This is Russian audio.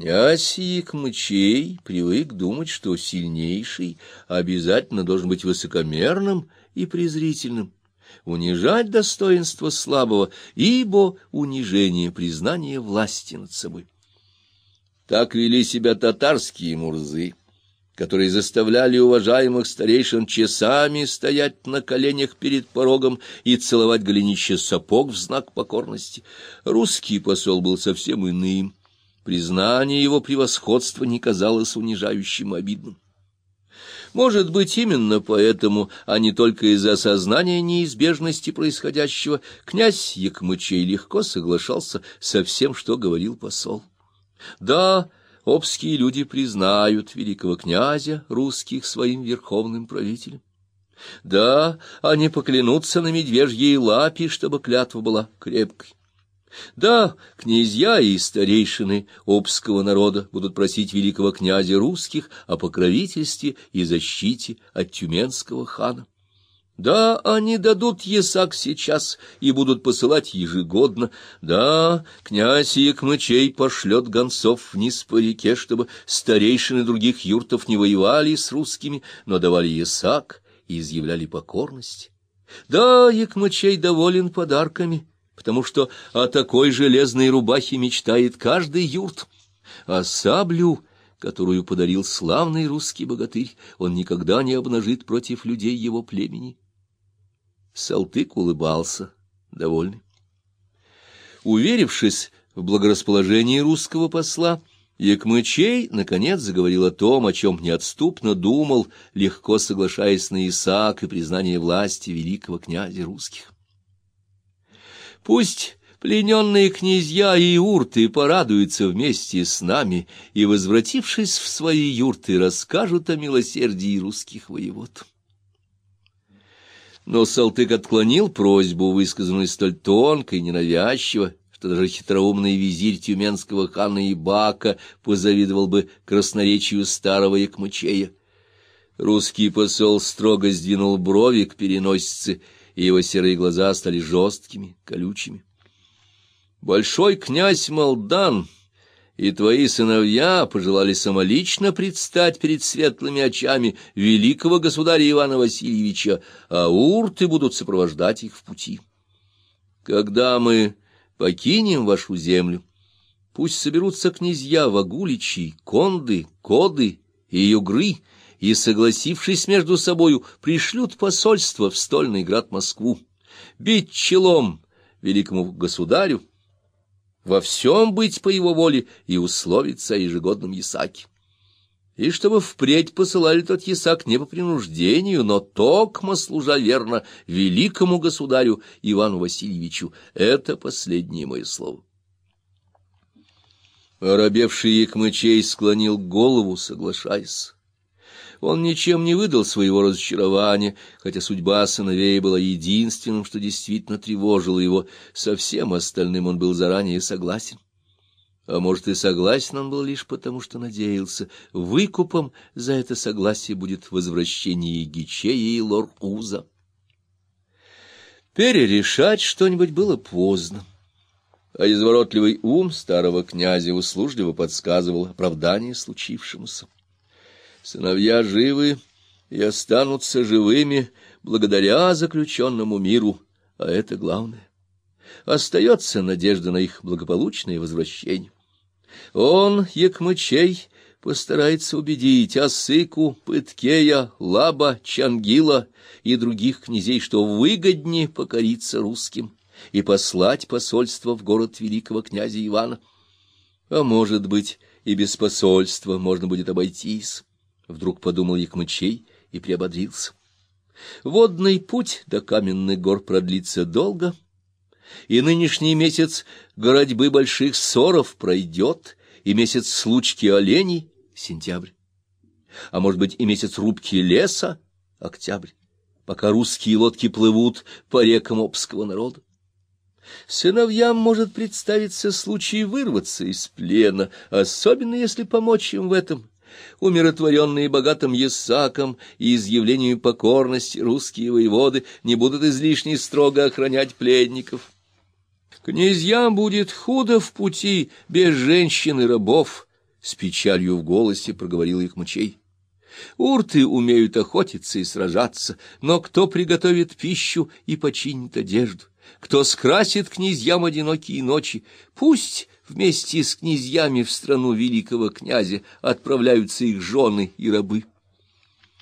Князь Якмычей привык думать, что сильнейший обязательно должен быть высокомерным и презрительным, унижать достоинство слабого, ибо унижение — признание власти над собой. Так вели себя татарские мурзы, которые заставляли уважаемых старейшин часами стоять на коленях перед порогом и целовать голенище сапог в знак покорности. Русский посол был совсем иным. Признание его превосходства не казалось унижающим и обидным. Может быть, именно поэтому, а не только из-за осознания неизбежности происходящего, князь Якмычей легко соглашался со всем, что говорил посол. Да, обские люди признают великого князя русских своим верховным правителем. Да, они поклянутся на медвежьей лапе, чтобы клятва была крепкой. Да, князья и старейшины обского народа будут просить великого князя русских о покровительстве и защите от тюменского хана. Да, они дадут Есак сейчас и будут посылать ежегодно. Да, князь Якмычей пошлет гонцов вниз по реке, чтобы старейшины других юртов не воевали с русскими, но давали Есак и изъявляли покорность. Да, Якмычей доволен подарками, потому что о такой железной рубахе мечтает каждый юрт, а саблю которую подарил славный русский богатырь, он никогда не обнажит против людей его племени. Салтык улыбался, довольный. Уверившись в благорасположении русского посла, Якмычей, наконец, заговорил о том, о чем неотступно думал, легко соглашаясь на Исаак и признание власти великого князя русских. Пусть плененные князья и юрты порадуются вместе с нами и, возвратившись в свои юрты, расскажут о милосердии русских воевод. Но Салтык отклонил просьбу, высказанную столь тонко и ненавязчиво, что даже хитроумный визирь тюменского хана Ибака позавидовал бы красноречию старого Якмычея. Русский посол строго сдвинул брови к переносице, и его серые глаза стали жесткими, колючими. Большой князь Молдан и твои сыновья пожелали самолично предстать перед светлыми очами великого государя Ивана Васильевича, а урты будут сопровождать их в пути. Когда мы покинем вашу землю, пусть соберутся князья Вагуличи, Конды, Коды и Югры, и, согласившись между собою, пришлют посольство в стольный град Москву, бить челом великому государю, во всем быть по его воле и условиться о ежегодном ясаке. И чтобы впредь посылали тот ясак не по принуждению, но токмо служа верно великому государю Ивану Васильевичу. Это последнее мое слово. Оробевший Якмычей склонил голову, соглашаясь. Он ничем не выдал своего разочарования, хотя судьба сыновей была единственным, что действительно тревожило его. Со всем остальным он был заранее согласен. А может, и согласен он был лишь потому, что надеялся, выкупом за это согласие будет возвращение Гичея и Лор-Уза. Перерешать что-нибудь было поздно а изворотливый ум старого князя услужливо подсказывал оправдание случившемуся. Сыновья живы и останутся живыми благодаря заключенному миру, а это главное. Остается надежда на их благополучное возвращение. Он, Якмычей, постарается убедить Асыку, Пыткея, Лаба, Чангила и других князей, что выгоднее покориться русским и послать посольство в город великого князя Ивана. А может быть, и без посольства можно будет обойтись. Вдруг подумал Якмычей и приободрился. Водный путь до каменных гор продлится долго, и нынешний месяц городьбы больших ссоров пройдет, и месяц случки оленей — сентябрь, а может быть и месяц рубки леса — октябрь, пока русские лодки плывут по рекам обского народа. Сыновьям может представиться случай вырваться из плена, особенно если помочь им в этом Умиротворенные богатым Есаком и изъявлению покорности русские воеводы не будут излишне строго охранять пленников. Князьям будет худо в пути без женщин и рабов, с печалью в голосе проговорил их мучей. Урты умеют охотиться и сражаться, но кто приготовит пищу и починит одежду? Кто скрасит князьям одинокие ночи? Пусть вместе с князьями в страну великого князя отправляются их жены и рабы.